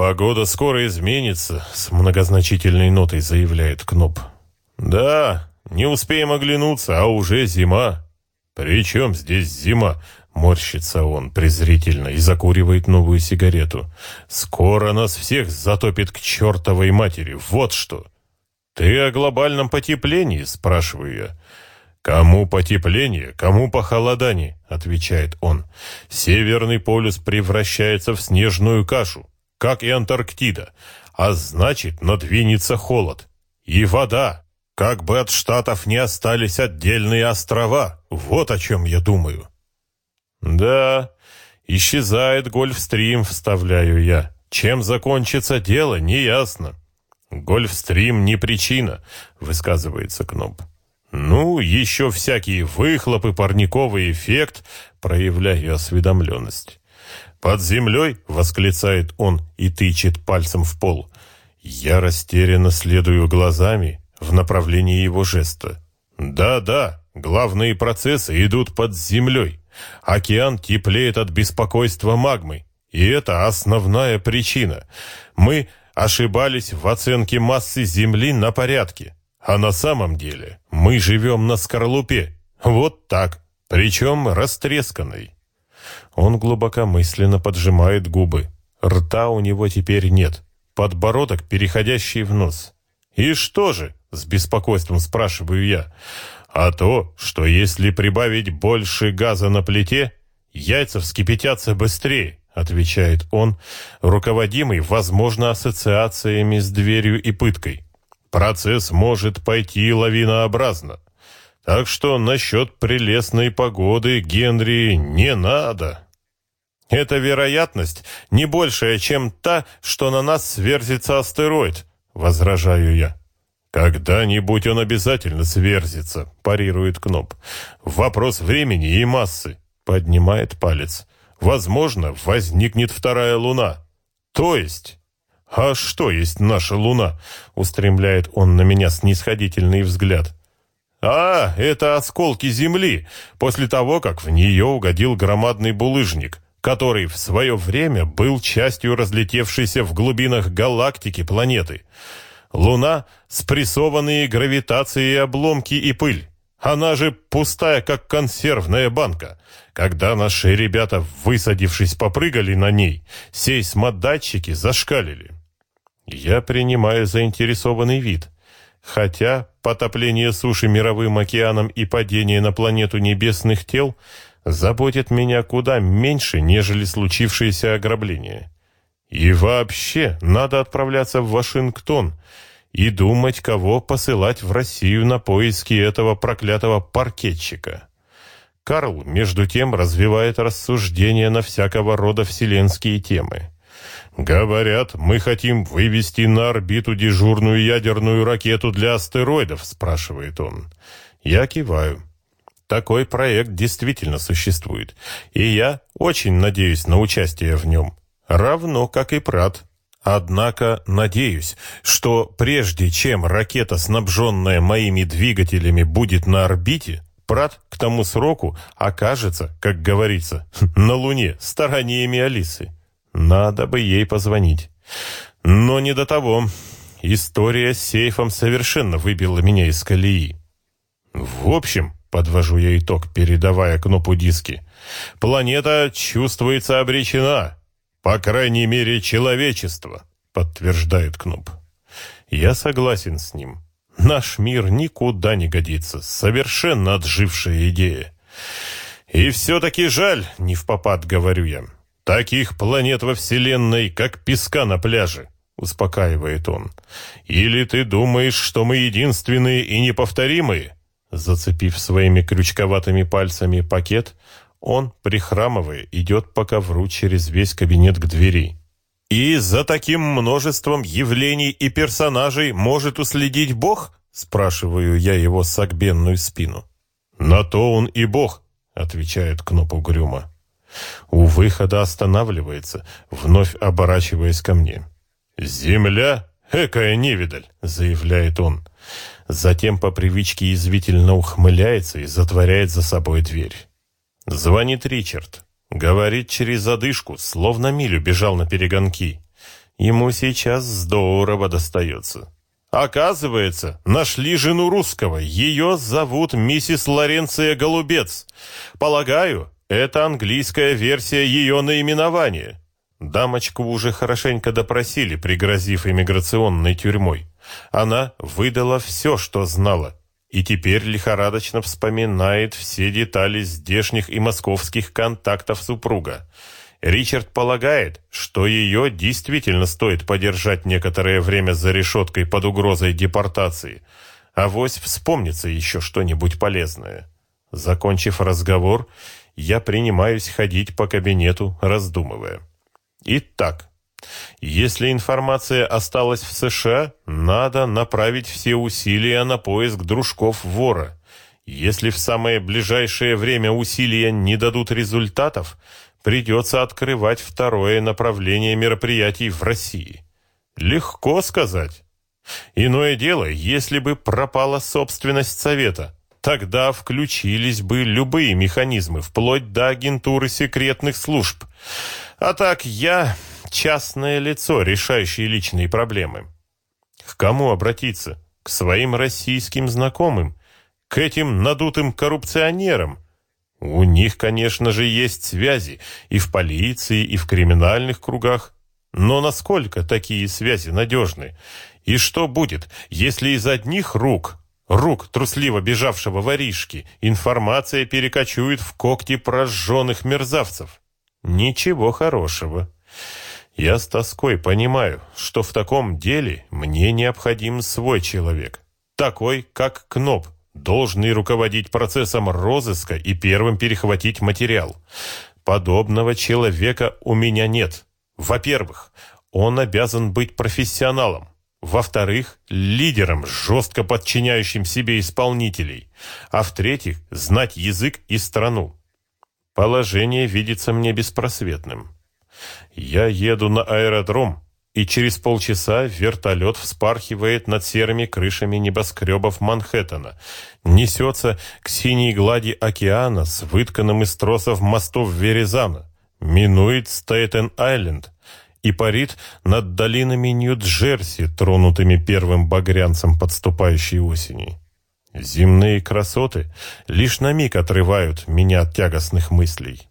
«Погода скоро изменится», — с многозначительной нотой заявляет Кноп. «Да, не успеем оглянуться, а уже зима». «При чем здесь зима?» — морщится он презрительно и закуривает новую сигарету. «Скоро нас всех затопит к чертовой матери, вот что!» «Ты о глобальном потеплении?» — спрашиваю я. «Кому потепление, кому похолодание?» — отвечает он. «Северный полюс превращается в снежную кашу, как и Антарктида, а значит, надвинется холод. И вода, как бы от штатов не остались отдельные острова. Вот о чем я думаю». «Да, исчезает Гольфстрим», — вставляю я. «Чем закончится дело, неясно». «Гольфстрим не причина», — высказывается Кноп. «Ну, еще всякие выхлопы, парниковый эффект», — проявляю осведомленность. «Под землей», — восклицает он и тычет пальцем в пол. Я растерянно следую глазами в направлении его жеста. «Да-да, главные процессы идут под землей. Океан теплеет от беспокойства магмы, и это основная причина. Мы ошибались в оценке массы Земли на порядке. А на самом деле мы живем на скорлупе. Вот так. Причем растресканной. Он глубокомысленно поджимает губы. Рта у него теперь нет. Подбородок, переходящий в нос. «И что же?» — с беспокойством спрашиваю я. «А то, что если прибавить больше газа на плите, яйца вскипятятся быстрее. — отвечает он, руководимый, возможно, ассоциациями с дверью и пыткой. «Процесс может пойти лавинообразно. Так что насчет прелестной погоды Генри не надо». «Эта вероятность не большая, чем та, что на нас сверзится астероид», — возражаю я. «Когда-нибудь он обязательно сверзится», — парирует Кноп. «Вопрос времени и массы», — поднимает палец. Возможно, возникнет вторая луна. То есть... «А что есть наша луна?» — устремляет он на меня снисходительный взгляд. «А, это осколки Земли, после того, как в нее угодил громадный булыжник, который в свое время был частью разлетевшейся в глубинах галактики планеты. Луна — спрессованные гравитацией обломки и пыль. Она же пустая, как консервная банка. Когда наши ребята, высадившись, попрыгали на ней, сейсмодатчики зашкалили. Я принимаю заинтересованный вид. Хотя потопление суши мировым океаном и падение на планету небесных тел заботит меня куда меньше, нежели случившееся ограбление. И вообще надо отправляться в Вашингтон — и думать, кого посылать в Россию на поиски этого проклятого паркетчика. Карл, между тем, развивает рассуждения на всякого рода вселенские темы. «Говорят, мы хотим вывести на орбиту дежурную ядерную ракету для астероидов», — спрашивает он. Я киваю. Такой проект действительно существует, и я очень надеюсь на участие в нем, равно как и Прат. Однако надеюсь, что прежде чем ракета, снабженная моими двигателями, будет на орбите, Прат к тому сроку окажется, как говорится, на Луне, стараниями Алисы. Надо бы ей позвонить. Но не до того. История с сейфом совершенно выбила меня из колеи. В общем, подвожу я итог, передавая кнопу диски, планета чувствуется обречена. По крайней мере, человечество, подтверждает Кнуп. Я согласен с ним. Наш мир никуда не годится. Совершенно отжившая идея. И все-таки жаль, не в попад говорю я. Таких планет во Вселенной, как песка на пляже, успокаивает он. Или ты думаешь, что мы единственные и неповторимые? Зацепив своими крючковатыми пальцами пакет, он, прихрамывая, идет по ковру через весь кабинет к двери. «И за таким множеством явлений и персонажей может уследить Бог?» спрашиваю я его сагбенную спину. «На то он и Бог», — отвечает Кноп угрюмо. У выхода останавливается, вновь оборачиваясь ко мне. «Земля? Экая невидаль!» — заявляет он. Затем по привычке язвительно ухмыляется и затворяет за собой дверь. Звонит Ричард. Говорит через задышку, словно милю бежал на перегонки. Ему сейчас здорово достается. Оказывается, нашли жену русского. Ее зовут миссис Лоренция Голубец. Полагаю, это английская версия ее наименования. Дамочку уже хорошенько допросили, пригрозив иммиграционной тюрьмой. Она выдала все, что знала, и теперь лихорадочно вспоминает все детали здешних и московских контактов супруга. Ричард полагает, что ее действительно стоит подержать некоторое время за решеткой под угрозой депортации. Авось вспомнится еще что-нибудь полезное. Закончив разговор, я принимаюсь ходить по кабинету, раздумывая. Итак, если информация осталась в США, надо направить все усилия на поиск дружков вора. Если в самое ближайшее время усилия не дадут результатов, придется открывать второе направление мероприятий в России. Легко сказать. Иное дело, если бы пропала собственность Совета, тогда включились бы любые механизмы, вплоть до агентуры секретных служб. А так я частное лицо, решающее личные проблемы. К кому обратиться? К своим российским знакомым? К этим надутым коррупционерам? У них, конечно же, есть связи и в полиции, и в криминальных кругах. Но насколько такие связи надежны? И что будет, если из одних рук, рук трусливо бежавшего воришки, информация перекочует в когти прожженных мерзавцев? Ничего хорошего. Я с тоской понимаю, что в таком деле мне необходим свой человек. Такой, как Кноп, должный руководить процессом розыска и первым перехватить материал. Подобного человека у меня нет. Во-первых, он обязан быть профессионалом. Во-вторых, лидером, жестко подчиняющим себе исполнителей. А в-третьих, знать язык и страну. Положение видится мне беспросветным. Я еду на аэродром, и через полчаса вертолет вспархивает над серыми крышами небоскребов Манхэттена, несется к синей глади океана с вытканным из тросов мостов Веризана, минует Стейтен-Айленд и парит над долинами Нью-Джерси, тронутыми первым багрянцем подступающей осени. Земные красоты лишь на миг отрывают меня от тягостных мыслей.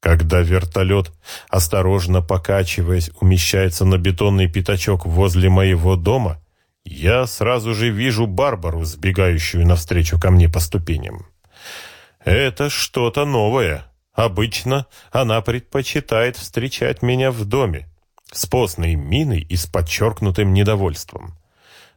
Когда вертолет, осторожно покачиваясь, умещается на бетонный пятачок возле моего дома, я сразу же вижу Барбару, сбегающую навстречу ко мне по ступеням. Это что-то новое. Обычно она предпочитает встречать меня в доме, с постной миной и с подчеркнутым недовольством.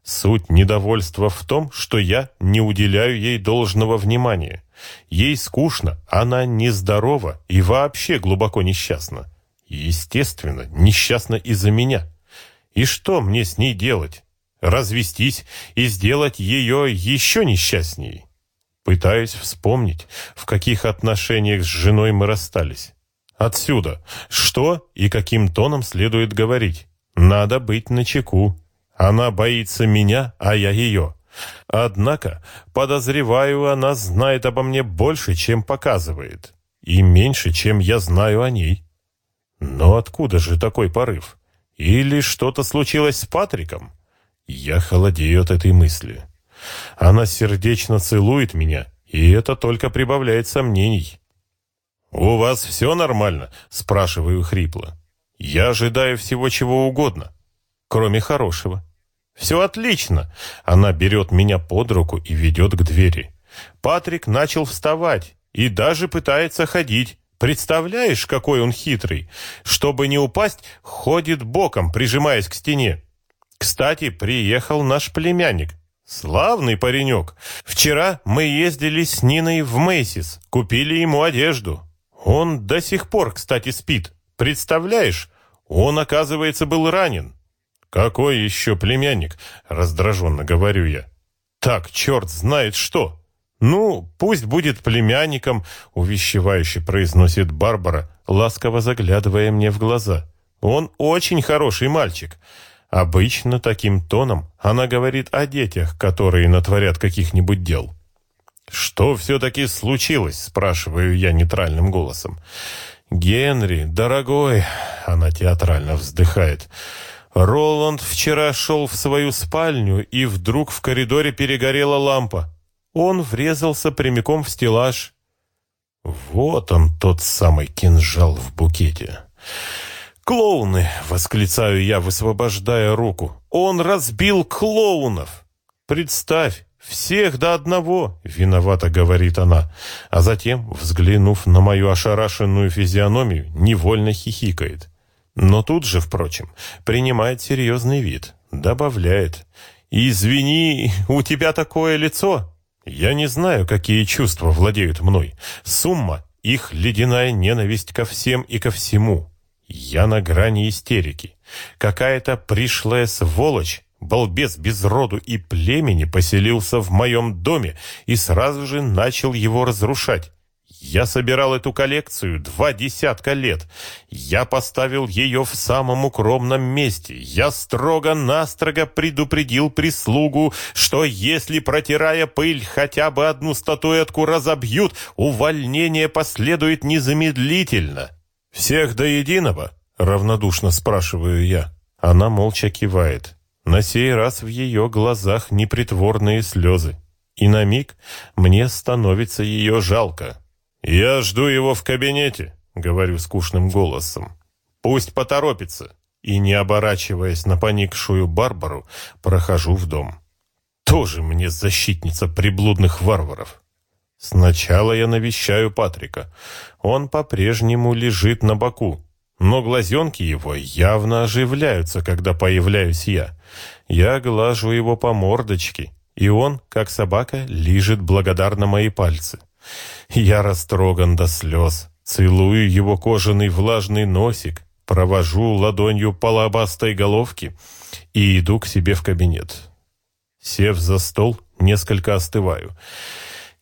Суть недовольства в том, что я не уделяю ей должного внимания. Ей скучно, она нездорова и вообще глубоко несчастна. Естественно, несчастна из-за меня. И что мне с ней делать? Развестись и сделать ее еще несчастней? Пытаюсь вспомнить, в каких отношениях с женой мы расстались. Отсюда, что и каким тоном следует говорить. Надо быть начеку. Она боится меня, а я ее. Однако, подозреваю, она знает обо мне больше, чем показывает, и меньше, чем я знаю о ней. Но откуда же такой порыв? Или что-то случилось с Патриком? Я холодею от этой мысли. Она сердечно целует меня, и это только прибавляет сомнений. «У вас все нормально?» – спрашиваю хрипло. «Я ожидаю всего чего угодно, кроме хорошего». «Все отлично!» Она берет меня под руку и ведет к двери. Патрик начал вставать и даже пытается ходить. Представляешь, какой он хитрый? Чтобы не упасть, ходит боком, прижимаясь к стене. Кстати, приехал наш племянник. Славный паренек. Вчера мы ездили с Ниной в Мейсис, купили ему одежду. Он до сих пор, кстати, спит. Представляешь, он, оказывается, был ранен. «Какой еще племянник?» — раздраженно говорю я. «Так, черт знает что!» «Ну, пусть будет племянником», — увещевающе произносит Барбара, ласково заглядывая мне в глаза. «Он очень хороший мальчик». Обычно таким тоном она говорит о детях, которые натворят каких-нибудь дел. «Что все-таки случилось?» — спрашиваю я нейтральным голосом. «Генри, дорогой!» — она театрально вздыхает. Роланд вчера шел в свою спальню, и вдруг в коридоре перегорела лампа. Он врезался прямиком в стеллаж. Вот он, тот самый кинжал в букете. «Клоуны!» — восклицаю я, высвобождая руку. «Он разбил клоунов!» «Представь, всех до одного!» — виновато говорит она. А затем, взглянув на мою ошарашенную физиономию, невольно хихикает. Но тут же, впрочем, принимает серьезный вид, добавляет. «Извини, у тебя такое лицо!» Я не знаю, какие чувства владеют мной. Сумма — их ледяная ненависть ко всем и ко всему. Я на грани истерики. Какая-то пришлая сволочь, балбес без роду и племени, поселился в моем доме и сразу же начал его разрушать. Я собирал эту коллекцию два десятка лет. Я поставил ее в самом укромном месте. Я строго-настрого предупредил прислугу, что если, протирая пыль, хотя бы одну статуэтку разобьют, увольнение последует незамедлительно. «Всех до единого?» — равнодушно спрашиваю я. Она молча кивает. На сей раз в ее глазах непритворные слезы. И на миг мне становится ее жалко. «Я жду его в кабинете», — говорю скучным голосом. «Пусть поторопится». И, не оборачиваясь на поникшую Барбару, прохожу в дом. Тоже мне защитница приблудных варваров. Сначала я навещаю Патрика. Он по-прежнему лежит на боку, но глазенки его явно оживляются, когда появляюсь я. Я глажу его по мордочке, и он, как собака, лижет благодарно мои пальцы. Я растроган до слез, целую его кожаный влажный носик, провожу ладонью по лобастой головке и иду к себе в кабинет. Сев за стол, несколько остываю.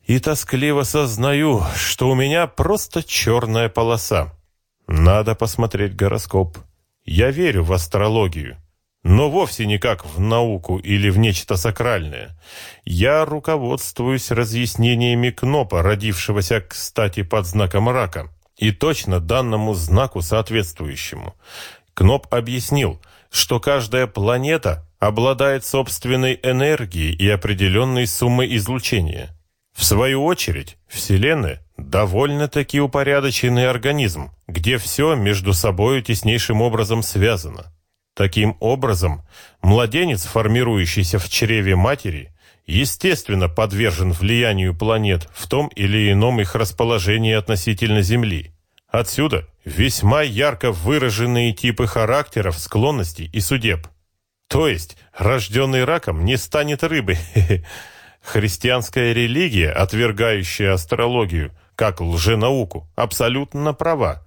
И тоскливо сознаю, что у меня просто черная полоса. Надо посмотреть гороскоп. Я верю в астрологию но вовсе не как в науку или в нечто сакральное. Я руководствуюсь разъяснениями Кнопа, родившегося, кстати, под знаком рака, и точно данному знаку соответствующему. Кноп объяснил, что каждая планета обладает собственной энергией и определенной суммой излучения. В свою очередь, Вселенная довольно-таки упорядоченный организм, где все между собой теснейшим образом связано. Таким образом, младенец, формирующийся в чреве матери, естественно подвержен влиянию планет в том или ином их расположении относительно Земли. Отсюда весьма ярко выраженные типы характеров, склонностей и судеб. То есть, рожденный раком не станет рыбой. Христианская религия, отвергающая астрологию, как лженауку, абсолютно права.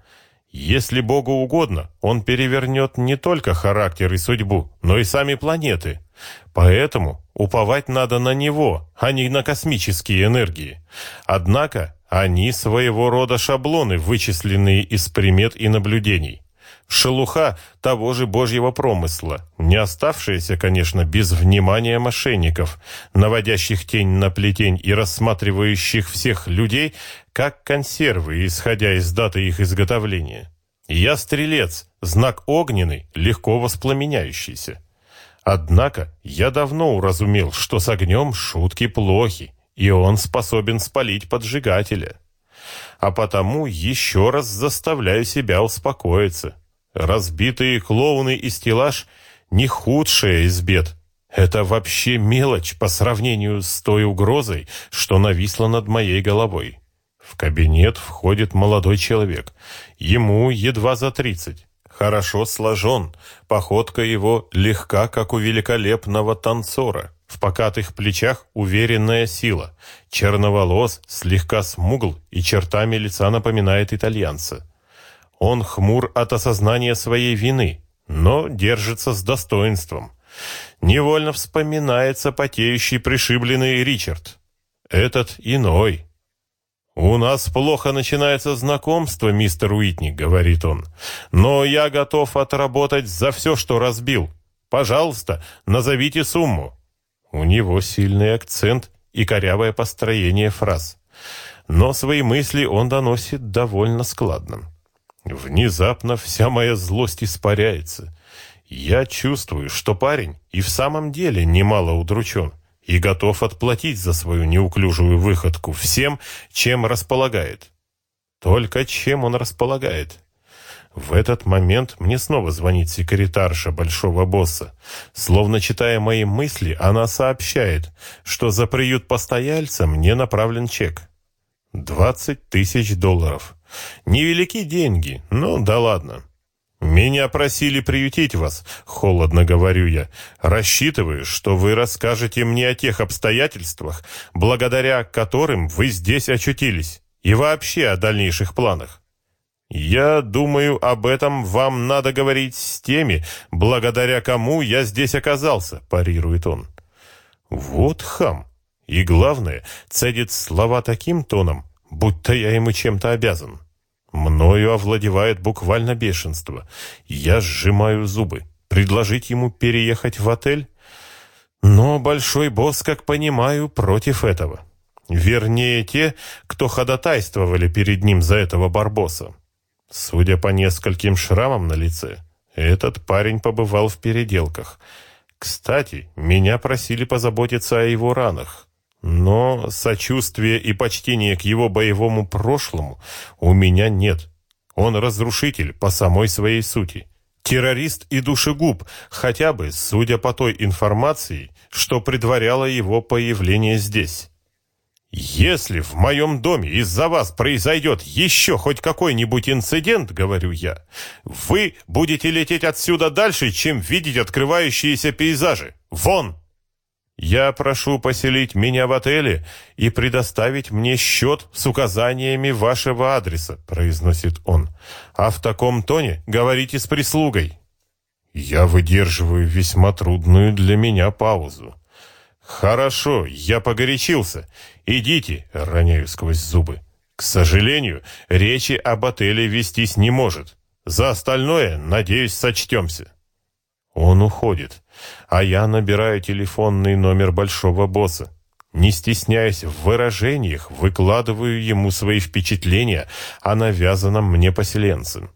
Если Богу угодно, он перевернет не только характер и судьбу, но и сами планеты. Поэтому уповать надо на него, а не на космические энергии. Однако они своего рода шаблоны, вычисленные из примет и наблюдений. Шелуха того же божьего промысла, не оставшаяся, конечно, без внимания мошенников, наводящих тень на плетень и рассматривающих всех людей как консервы, исходя из даты их изготовления. Я стрелец, знак огненный, легко воспламеняющийся. Однако я давно уразумел, что с огнем шутки плохи, и он способен спалить поджигателя. А потому еще раз заставляю себя успокоиться. Разбитые клоуны и стеллаж — не худшее из бед. Это вообще мелочь по сравнению с той угрозой, что нависла над моей головой. В кабинет входит молодой человек. Ему едва за тридцать. Хорошо сложен. Походка его легка, как у великолепного танцора. В покатых плечах уверенная сила. Черноволос, слегка смугл и чертами лица напоминает итальянца. Он хмур от осознания своей вины, но держится с достоинством. Невольно вспоминается потеющий пришибленный Ричард. Этот иной. «У нас плохо начинается знакомство, мистер Уитни», — говорит он. «Но я готов отработать за все, что разбил. Пожалуйста, назовите сумму». У него сильный акцент и корявое построение фраз. Но свои мысли он доносит довольно складно. Внезапно вся моя злость испаряется. Я чувствую, что парень и в самом деле немало удручен и готов отплатить за свою неуклюжую выходку всем, чем располагает. Только чем он располагает? В этот момент мне снова звонит секретарша большого босса. Словно читая мои мысли, она сообщает, что за приют постояльца мне направлен чек. Двадцать тысяч долларов. Невелики деньги, но да ладно. «Меня просили приютить вас», — холодно говорю я. «Рассчитываю, что вы расскажете мне о тех обстоятельствах, благодаря которым вы здесь очутились, и вообще о дальнейших планах. Я думаю, об этом вам надо говорить с теми, благодаря кому я здесь оказался», — парирует он. «Вот хам. И главное, цедит слова таким тоном, будто я ему чем-то обязан». Мною овладевает буквально бешенство. Я сжимаю зубы. Предложить ему переехать в отель? Но большой босс, как понимаю, против этого. Вернее, те, кто ходатайствовали перед ним за этого барбоса. Судя по нескольким шрамам на лице, этот парень побывал в переделках. Кстати, меня просили позаботиться о его ранах. Но сочувствия и почтения к его боевому прошлому у меня нет. Он разрушитель по самой своей сути. Террорист и душегуб, хотя бы, судя по той информации, что предваряло его появление здесь. «Если в моем доме из-за вас произойдет еще хоть какой-нибудь инцидент, — говорю я, — вы будете лететь отсюда дальше, чем видеть открывающиеся пейзажи. Вон!» Я прошу поселить меня в отеле и предоставить мне счет с указаниями вашего адреса, произносит он. А в таком тоне говорите с прислугой. Я выдерживаю весьма трудную для меня паузу. Хорошо, я погорячился. Идите, роняю сквозь зубы. К сожалению, речи об отеле вестись не может. За остальное, надеюсь, сочтемся. Он уходит, а я набираю телефонный номер большого босса. Не стесняясь в выражениях, выкладываю ему свои впечатления о навязанном мне поселенце.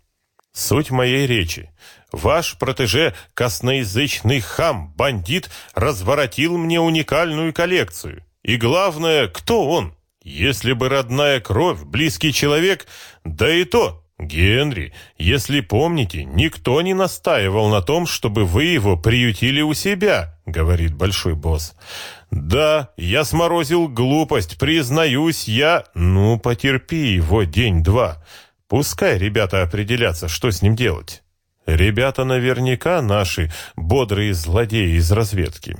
Суть моей речи. Ваш протеже, косноязычный хам, бандит, разворотил мне уникальную коллекцию. И главное, кто он? Если бы родная кровь, близкий человек, да и то «Генри, если помните, никто не настаивал на том, чтобы вы его приютили у себя», — говорит большой босс. «Да, я сморозил глупость, признаюсь, я...» «Ну, потерпи его день-два. Пускай ребята определятся, что с ним делать. Ребята наверняка наши бодрые злодеи из разведки».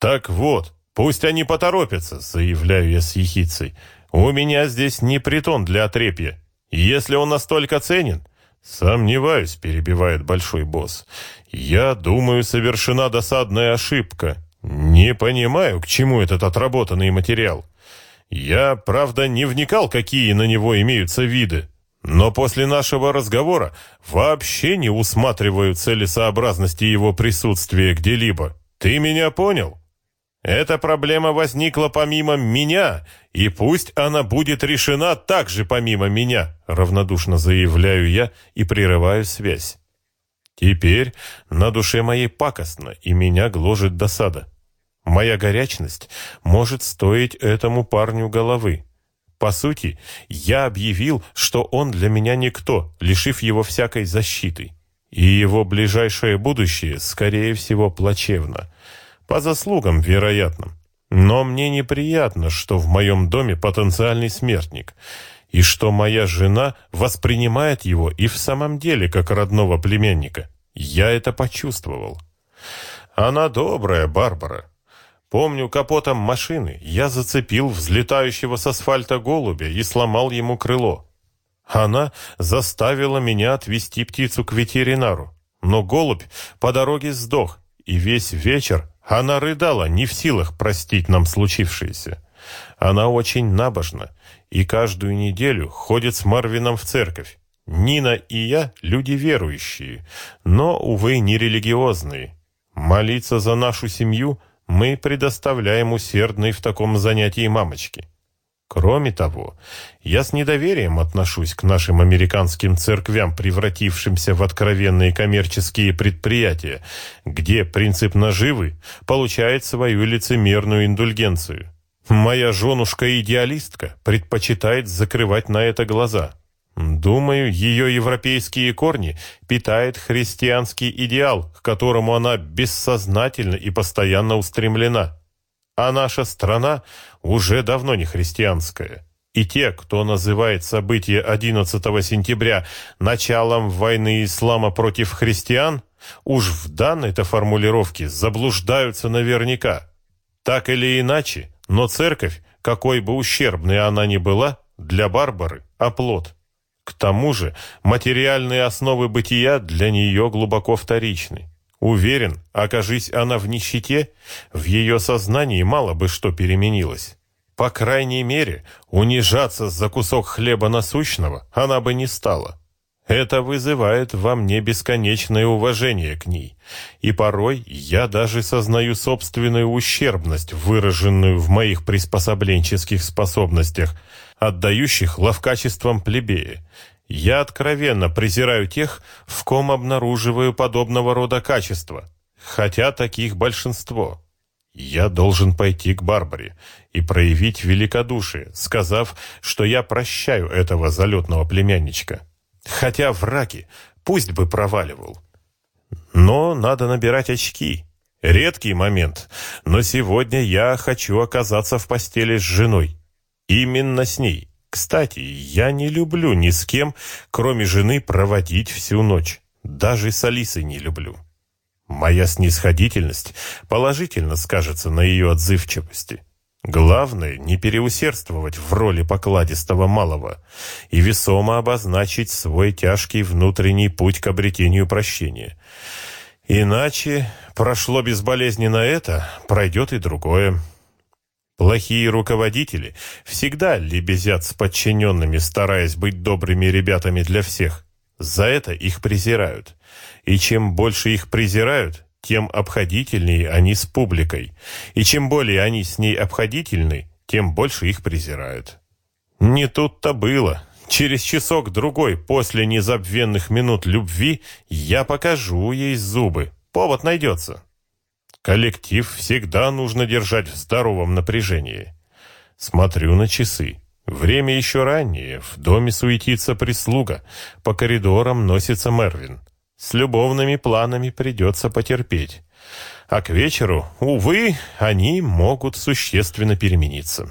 «Так вот, пусть они поторопятся», — заявляю я с ехицей. «У меня здесь не притон для отрепья». Если он настолько ценен, сомневаюсь, перебивает большой босс. Я думаю, совершена досадная ошибка. Не понимаю, к чему этот отработанный материал. Я, правда, не вникал, какие на него имеются виды. Но после нашего разговора вообще не усматриваю целесообразности его присутствия где-либо. Ты меня понял? Эта проблема возникла помимо меня, и пусть она будет решена также помимо меня, равнодушно заявляю я и прерываю связь. Теперь на душе моей пакостно, и меня гложет досада. Моя горячность может стоить этому парню головы. По сути, я объявил, что он для меня никто, лишив его всякой защиты. И его ближайшее будущее, скорее всего, плачевно. По заслугам, вероятно. Но мне неприятно, что в моем доме потенциальный смертник, и что моя жена воспринимает его и в самом деле как родного племянника. Я это почувствовал. Она добрая, Барбара. Помню, капотом машины я зацепил взлетающего с асфальта голубя и сломал ему крыло. Она заставила меня отвезти птицу к ветеринару. Но голубь по дороге сдох, и весь вечер она рыдала, не в силах простить нам случившееся. Она очень набожна и каждую неделю ходит с Марвином в церковь. Нина и я – люди верующие, но, увы, не религиозные. Молиться за нашу семью мы предоставляем усердной в таком занятии мамочке. Кроме того, я с недоверием отношусь к нашим американским церквям, превратившимся в откровенные коммерческие предприятия, где принцип наживы получает свою лицемерную индульгенцию. Моя женушка-идеалистка предпочитает закрывать на это глаза. Думаю, ее европейские корни питает христианский идеал, к которому она бессознательно и постоянно устремлена. А наша страна уже давно не христианская. И те, кто называет событие 11 сентября началом войны ислама против христиан, уж в данной-то формулировке заблуждаются наверняка. Так или иначе, но церковь, какой бы ущербной она ни была, для Барбары – оплот. К тому же материальные основы бытия для нее глубоко вторичны. Уверен, окажись она в нищете, в ее сознании мало бы что переменилось. По крайней мере, унижаться за кусок хлеба насущного она бы не стала. Это вызывает во мне бесконечное уважение к ней, и порой я даже сознаю собственную ущербность, выраженную в моих приспособленческих способностях, отдающих ловкачеством плебея, я откровенно презираю тех, в ком обнаруживаю подобного рода качества, хотя таких большинство. Я должен пойти к Барбаре и проявить великодушие, сказав, что я прощаю этого залетного племянничка. Хотя враки пусть бы проваливал. Но надо набирать очки. Редкий момент, но сегодня я хочу оказаться в постели с женой. Именно с ней. Кстати, я не люблю ни с кем, кроме жены, проводить всю ночь. Даже с Алисой не люблю. Моя снисходительность положительно скажется на ее отзывчивости. Главное, не переусердствовать в роли покладистого малого и весомо обозначить свой тяжкий внутренний путь к обретению прощения. Иначе прошло безболезненно это, пройдет и другое. Плохие руководители всегда лебезят с подчиненными, стараясь быть добрыми ребятами для всех. За это их презирают. И чем больше их презирают, тем обходительнее они с публикой. И чем более они с ней обходительны, тем больше их презирают. Не тут-то было. Через часок-другой после незабвенных минут любви я покажу ей зубы. Повод найдется. Коллектив всегда нужно держать в здоровом напряжении. Смотрю на часы. Время еще раннее, в доме суетится прислуга, по коридорам носится Мервин. С любовными планами придется потерпеть. А к вечеру, увы, они могут существенно перемениться.